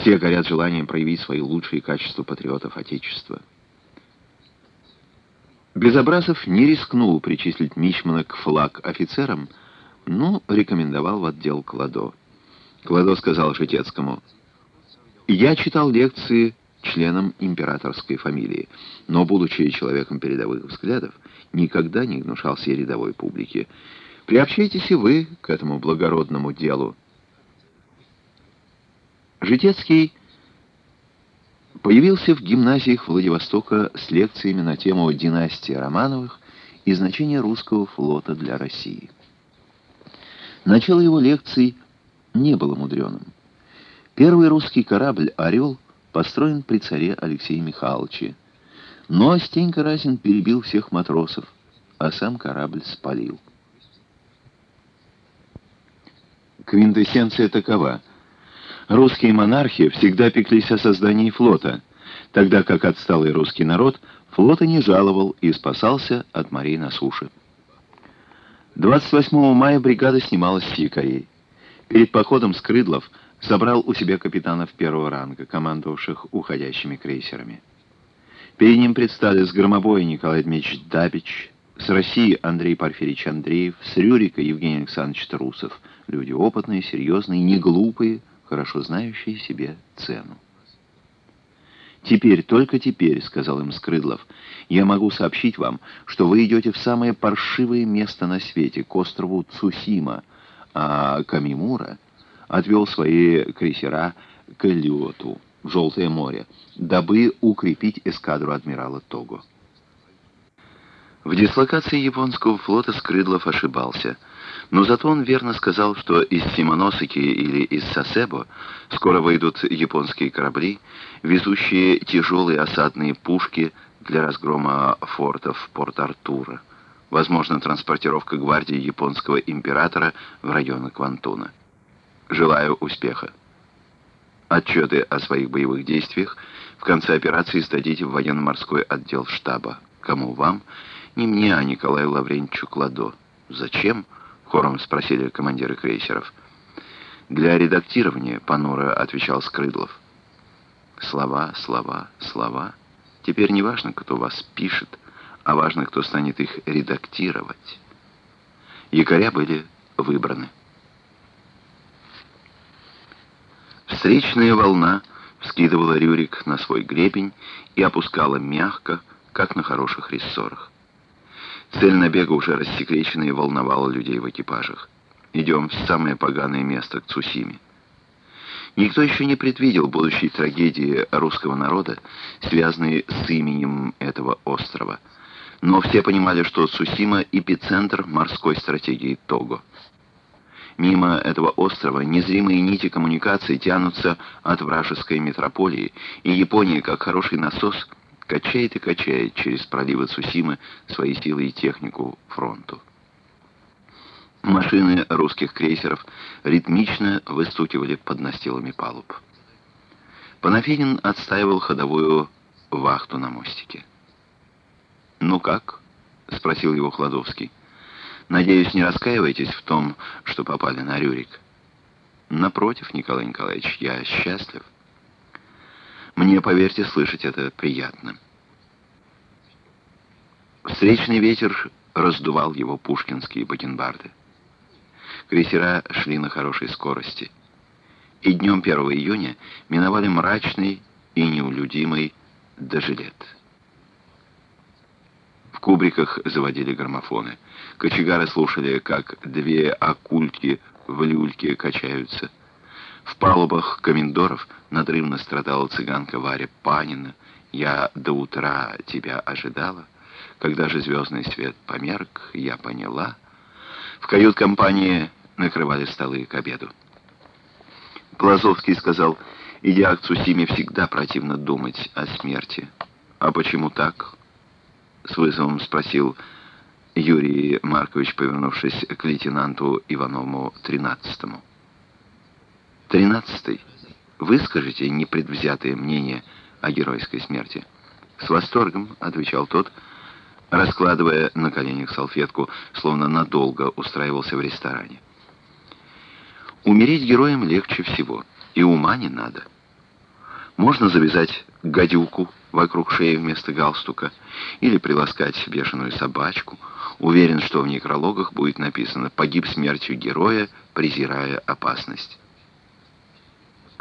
Все горят желанием проявить свои лучшие качества патриотов Отечества. Безобразов не рискнул причислить Мичмана к флаг офицерам, но рекомендовал в отдел Кладо. Кладо сказал Житецкому, «Я читал лекции членам императорской фамилии, но, будучи человеком передовых взглядов, никогда не гнушался рядовой публике. Приобщайтесь и вы к этому благородному делу». Житецкий появился в гимназиях Владивостока с лекциями на тему династии Романовых и значения русского флота для России. Начало его лекций не было мудреным. Первый русский корабль «Орел» построен при царе Алексее Михайловиче, но Стенька Разин перебил всех матросов, а сам корабль спалил. Квинтэссенция такова. Русские монархи всегда пеклись о создании флота, тогда как отсталый русский народ флота не жаловал и спасался от морей на суше. 28 мая бригада снималась с якорей. Перед походом Скрыдлов собрал у себя капитанов первого ранга, командовавших уходящими крейсерами. Перед ним предстали с громобоя Николай Дмитриевич Дабич, с России Андрей Порфирьевич Андреев, с Рюрика Евгений Александрович Трусов. Люди опытные, серьезные, не глупые, хорошо знающие себе цену. «Теперь, только теперь», — сказал им Скрыдлов, — «я могу сообщить вам, что вы идете в самое паршивое место на свете, к острову Цусима, а Камимура отвел свои крейсера к Элиоту, в Желтое море, дабы укрепить эскадру адмирала Того». В дислокации японского флота Скрыдлов ошибался — но зато он верно сказал, что из Симоносики или из Сасебо скоро выйдут японские корабли, везущие тяжелые осадные пушки для разгрома фортов Порт-Артура. Возможно, транспортировка гвардии японского императора в районы Квантуна. Желаю успеха. Отчеты о своих боевых действиях в конце операции сдадите в военно-морской отдел штаба. Кому вам? Не мне, а Николаю Лаврентьевичу Кладо. Зачем? хором спросили командиры крейсеров. «Для редактирования», — понуро отвечал Скрыдлов. «Слова, слова, слова. Теперь не важно, кто вас пишет, а важно, кто станет их редактировать». Якоря были выбраны. Встречная волна вскидывала Рюрик на свой гребень и опускала мягко, как на хороших рессорах. Цель набега уже рассекречена и волновала людей в экипажах. Идем в самое поганое место, к Цусиме. Никто еще не предвидел будущей трагедии русского народа, связанной с именем этого острова. Но все понимали, что Цусима — эпицентр морской стратегии Того. Мимо этого острова незримые нити коммуникации тянутся от вражеской метрополии, и Япония, как хороший насос — качает и качает через проливы Цусимы свои силы и технику фронту. Машины русских крейсеров ритмично выстукивали под настилами палуб. Панафинин отстаивал ходовую вахту на мостике. «Ну как?» — спросил его Хладовский. «Надеюсь, не раскаиваетесь в том, что попали на Рюрик?» «Напротив, Николай Николаевич, я счастлив». Мне, поверьте, слышать это приятно. Встречный ветер раздувал его пушкинские бакенбарды. Крейсера шли на хорошей скорости. И днем 1 июня миновали мрачный и неулюдимый дожилет. В кубриках заводили граммофоны. Кочегары слушали, как две акульки в люльке качаются. В палубах комендоров надрывно страдала цыганка Варя Панина. «Я до утра тебя ожидала. Когда же звездный свет померк, я поняла». В кают-компании накрывали столы к обеду. Плазовский сказал, идя к Цусиме, всегда противно думать о смерти. «А почему так?» С вызовом спросил Юрий Маркович, повернувшись к лейтенанту Иванову тринадцатому. Тринадцатый. Выскажите непредвзятое мнение о геройской смерти. С восторгом, отвечал тот, раскладывая на коленях салфетку, словно надолго устраивался в ресторане. Умереть героем легче всего, и ума не надо. Можно завязать гадюку вокруг шеи вместо галстука или приласкать бешеную собачку. Уверен, что в некрологах будет написано «Погиб смертью героя, презирая опасность».